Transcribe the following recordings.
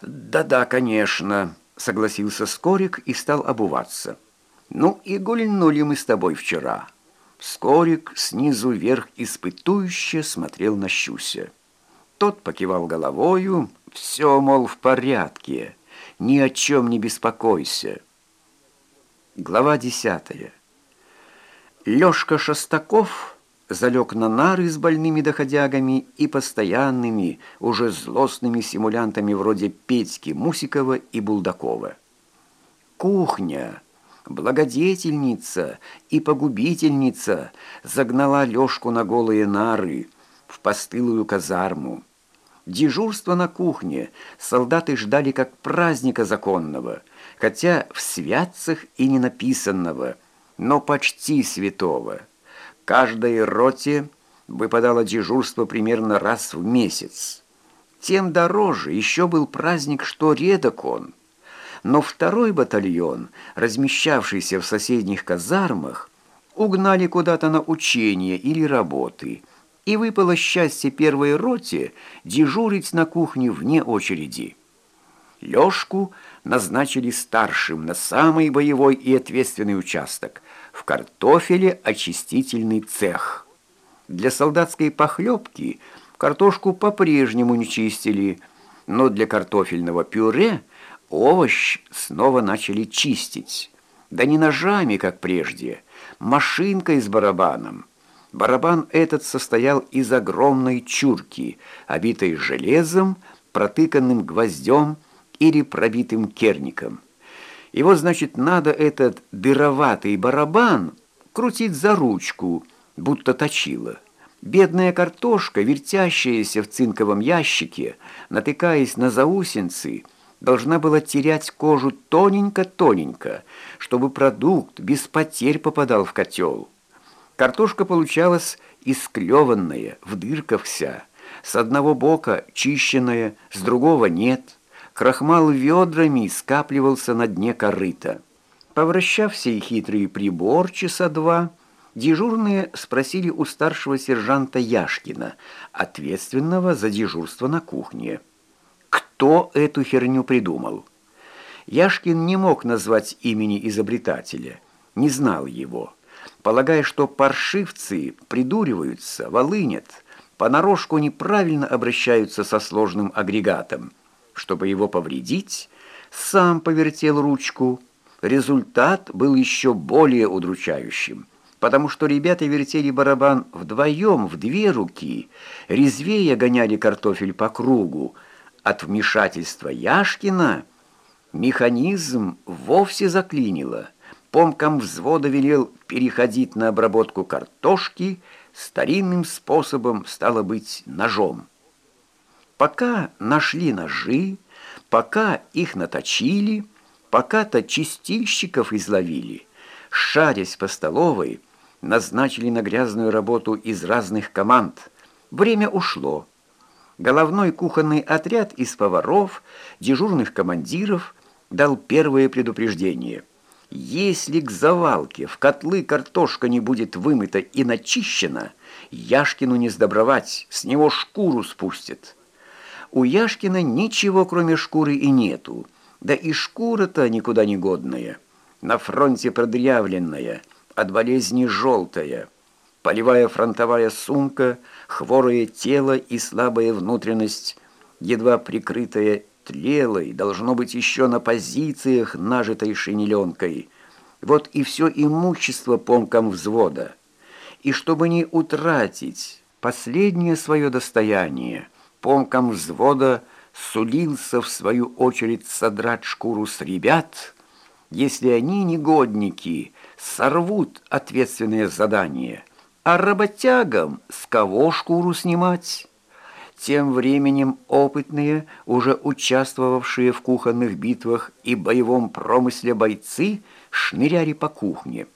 «Да-да, конечно», — согласился Скорик и стал обуваться. «Ну и гульнули мы с тобой вчера». Скорик снизу вверх испытующе смотрел на Щуся. Тот покивал головою, все, мол, в порядке, ни о чем не беспокойся. Глава десятая. Лёшка Шостаков залег на нары с больными доходягами и постоянными, уже злостными симулянтами вроде Петьки Мусикова и Булдакова. Кухня, благодетельница и погубительница загнала Лёшку на голые нары в постылую казарму. Дежурство на кухне солдаты ждали как праздника законного, хотя в святцах и не написанного, но почти святого. Каждой роте выпадало дежурство примерно раз в месяц. Тем дороже еще был праздник, что редок он. Но второй батальон, размещавшийся в соседних казармах, угнали куда-то на учения или работы, и выпало счастье первой роте дежурить на кухне вне очереди. Лёшку назначили старшим на самый боевой и ответственный участок – в картофеле очистительный цех. Для солдатской похлебки картошку по-прежнему не чистили, но для картофельного пюре овощ снова начали чистить. Да не ножами, как прежде, машинкой с барабаном. Барабан этот состоял из огромной чурки, обитой железом, протыканным гвоздем или пробитым керником. Его, значит, надо этот дыроватый барабан крутить за ручку, будто точила. Бедная картошка, вертящаяся в цинковом ящике, натыкаясь на заусенцы, должна была терять кожу тоненько-тоненько, чтобы продукт без потерь попадал в котел. Картошка получалась исклеванная, в дырках вся, с одного бока чищенная, с другого нет – Крахмал ведрами скапливался на дне корыта. Повращав сей хитрый прибор часа два, дежурные спросили у старшего сержанта Яшкина, ответственного за дежурство на кухне. Кто эту херню придумал? Яшкин не мог назвать имени изобретателя, не знал его, полагая, что паршивцы придуриваются, волынят, понарошку неправильно обращаются со сложным агрегатом – чтобы его повредить, сам повертел ручку. Результат был еще более удручающим, потому что ребята вертели барабан вдвоем в две руки, резвее гоняли картофель по кругу. От вмешательства Яшкина механизм вовсе заклинило. Помкам взвода велел переходить на обработку картошки старинным способом, стало быть, ножом. Пока нашли ножи, пока их наточили, пока-то чистильщиков изловили, шарясь по столовой, назначили на грязную работу из разных команд. Время ушло. Головной кухонный отряд из поваров, дежурных командиров дал первое предупреждение. Если к завалке в котлы картошка не будет вымыта и начищена, Яшкину не сдобровать, с него шкуру спустят. У Яшкина ничего, кроме шкуры, и нету. Да и шкура-то никуда не годная. На фронте продрявленная, от болезни желтая. Полевая фронтовая сумка, хворое тело и слабая внутренность, едва прикрытая тлелой, должно быть еще на позициях, нажитой шинеленкой. Вот и все имущество помкам взвода. И чтобы не утратить последнее свое достояние – помкам взвода сулился в свою очередь содрать шкуру с ребят, если они, негодники, сорвут ответственное задание, а работягам с кого шкуру снимать? Тем временем опытные, уже участвовавшие в кухонных битвах и боевом промысле бойцы шныряли по кухне,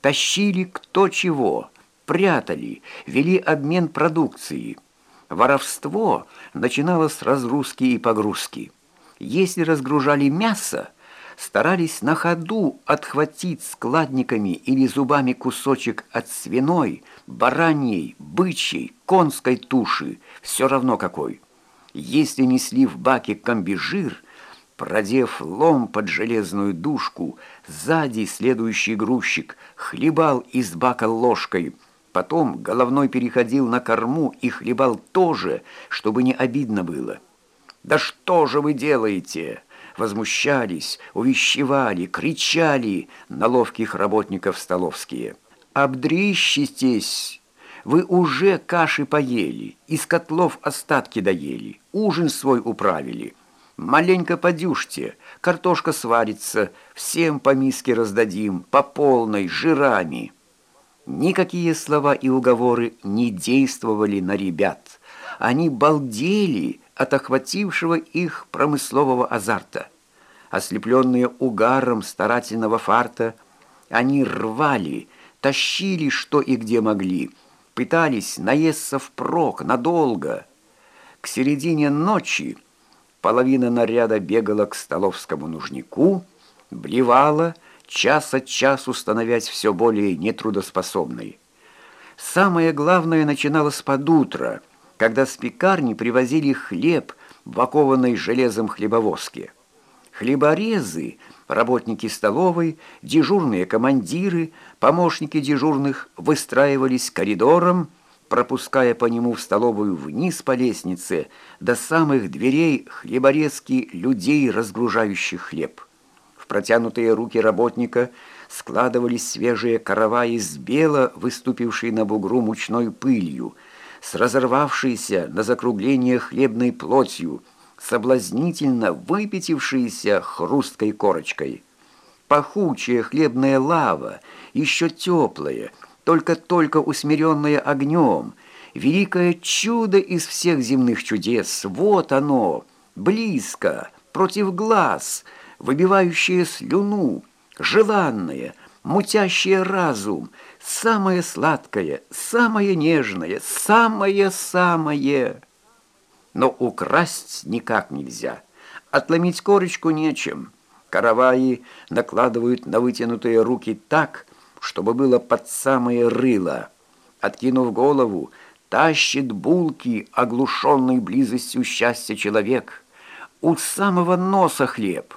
тащили кто чего, прятали, вели обмен продукцией, Воровство начиналось с разгрузки и погрузки. Если разгружали мясо, старались на ходу отхватить складниками или зубами кусочек от свиной, бараньей, бычьей, конской туши, все равно какой. Если несли в баке комбижир, продев лом под железную дужку, сзади следующий грузчик хлебал из бака ложкой, потом головной переходил на корму и хлебал тоже, чтобы не обидно было. «Да что же вы делаете?» Возмущались, увещевали, кричали на ловких работников столовские. «Обдрищитесь!» Вы уже каши поели, из котлов остатки доели, ужин свой управили. Маленько подюшьте, картошка сварится, всем по миске раздадим, по полной, жирами». Никакие слова и уговоры не действовали на ребят. Они балдели от охватившего их промыслового азарта. Ослепленные угаром старательного фарта, они рвали, тащили что и где могли, пытались наесться впрок надолго. К середине ночи половина наряда бегала к столовскому нужнику, блевала, час от часу становясь все более нетрудоспособной. Самое главное начиналось под утро, когда с пекарни привозили хлеб в окованной железом хлебовозке. Хлеборезы, работники столовой, дежурные командиры, помощники дежурных выстраивались коридором, пропуская по нему в столовую вниз по лестнице до самых дверей хлеборезки людей, разгружающих хлеб. В протянутые руки работника складывались свежие караваи с бело выступившей на бугру мучной пылью, с разорвавшейся на закругление хлебной плотью, соблазнительно выпятившиеся хрусткой корочкой. Пахучая хлебная лава, еще теплая, только-только усмиренная огнем, великое чудо из всех земных чудес, вот оно, близко, против глаз, выбивающее слюну, желанное, мутящее разум, самое сладкое, самое нежное, самое-самое но украсть никак нельзя. Отломить корочку нечем. Караваи накладывают на вытянутые руки так, чтобы было под самое рыло. Откинув голову, тащит булки, оглушенный близостью счастья человек. У самого носа хлеб.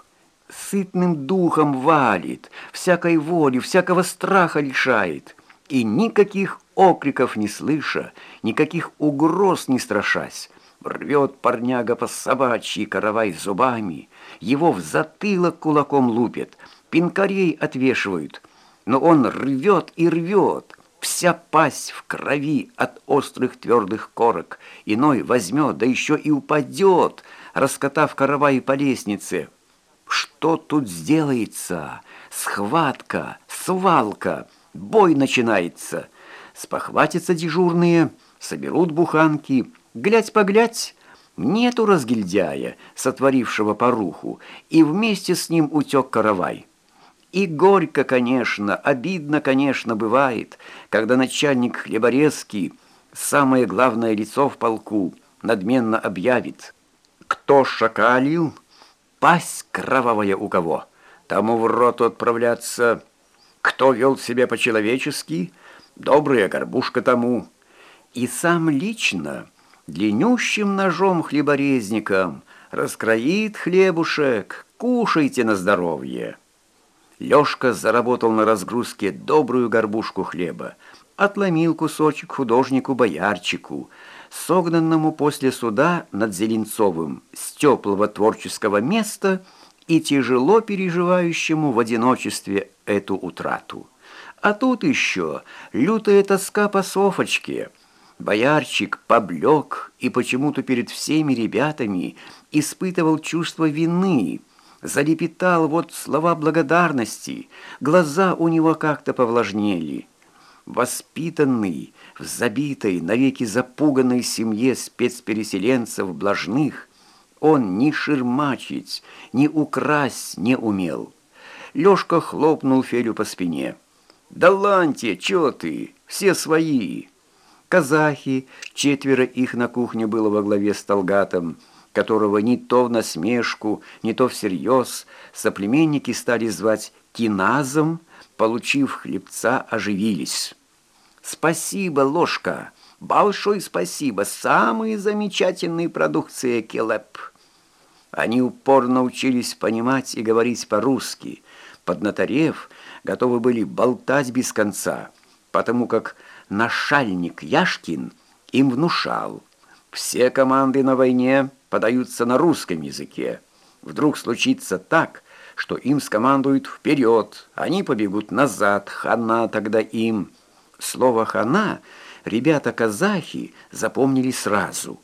Сытным духом валит, всякой воли, всякого страха лишает. И никаких окриков не слыша, никаких угроз не страшась, Рвет парняга по собачьи каравай зубами, его в затылок кулаком лупит, пинкарей отвешивают. Но он рвет и рвет, вся пасть в крови от острых твердых корок. Иной возьмет, да еще и упадет, раскатав каравай по лестнице. Что тут сделается? Схватка, свалка, бой начинается. Спохватятся дежурные, соберут буханки — Глядь-поглядь, нету разгильдяя, сотворившего поруху, и вместе с ним утек каравай. И горько, конечно, обидно, конечно, бывает, когда начальник хлеборезки, самое главное лицо в полку, надменно объявит. Кто шакалил, пасть кровавая у кого, тому в роту отправляться. Кто вел себя по-человечески, добрая горбушка тому. И сам лично длиннющим ножом хлеборезником раскроит хлебушек, кушайте на здоровье. Лёшка заработал на разгрузке добрую горбушку хлеба, отломил кусочек художнику-боярчику, согнанному после суда над Зеленцовым с теплого творческого места и тяжело переживающему в одиночестве эту утрату. А тут еще лютая тоска по Софочке – Боярчик поблек и почему-то перед всеми ребятами испытывал чувство вины, залепетал вот слова благодарности, глаза у него как-то повлажнели. Воспитанный в забитой, навеки запуганной семье спецпереселенцев блажных, он ни ширмачить, ни украсть не умел. Лёшка хлопнул Фелю по спине. «Да ланьте, чё ты, все свои!» казахи, четверо их на кухне было во главе с Талгатом, которого ни то в насмешку, ни то всерьез соплеменники стали звать Киназом, получив хлебца, оживились. «Спасибо, ложка! Большое спасибо! Самые замечательные продукции Келеп!» Они упорно учились понимать и говорить по-русски. Поднаторев, готовы были болтать без конца, потому как нашальник Яшкин им внушал. Все команды на войне подаются на русском языке. Вдруг случится так, что им скомандуют вперед, они побегут назад, хана тогда им. Слово «хана» ребята-казахи запомнили сразу.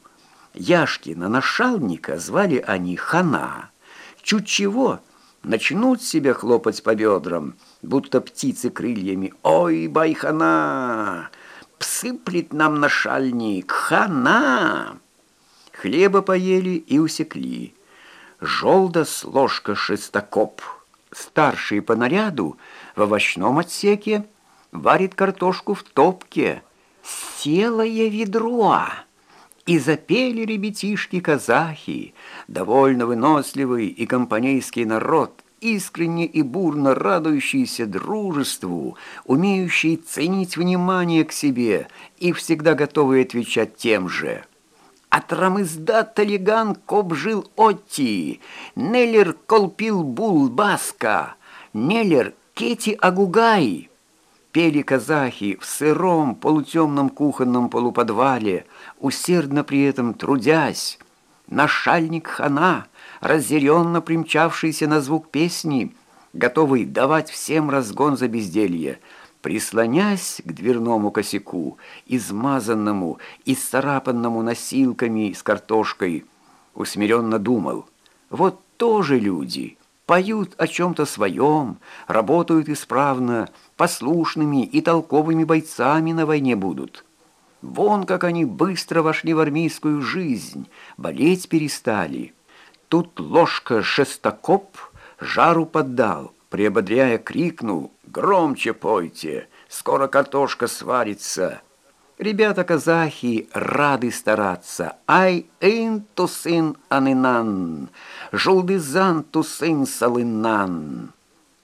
Яшкина нашалника звали они хана. Чуть чего, начнут себя хлопать по бедрам, будто птицы крыльями. «Ой, байхана! Псыплет нам нашальник! Хана!» Хлеба поели и усекли. Желдос ложка шестокоп, старший по наряду, в овощном отсеке, варит картошку в топке. Селое ведро! И запели ребятишки-казахи, довольно выносливый и компанейский народ, искренне и бурно радующийся дружеству, умеющий ценить внимание к себе и всегда готовый отвечать тем же – Атрамызда талиган кобжил отти, Неллер колпил бул баска, Неллер кети агугай. Пели казахи в сыром полутемном кухонном полуподвале, усердно при этом трудясь. Нашальник хана, разъяренно примчавшийся на звук песни, готовый давать всем разгон за безделье, Прислонясь к дверному косяку, измазанному и сцарапанному носилками с картошкой, усмиренно думал, вот тоже люди, поют о чем-то своем, работают исправно, послушными и толковыми бойцами на войне будут. Вон как они быстро вошли в армейскую жизнь, болеть перестали. Тут ложка шестокоп жару поддал, приободряя, крикнул «Громче пойте! Скоро картошка сварится!» Ребята-казахи рады стараться. Ай ин тусин анинан, жулдызан тусин салынан.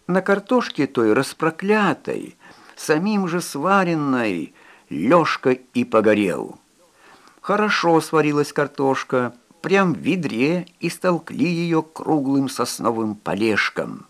На картошке той распроклятой, самим же сваренной, Лёшка и погорел. Хорошо сварилась картошка, прям в ведре и столкли ее круглым сосновым полежком.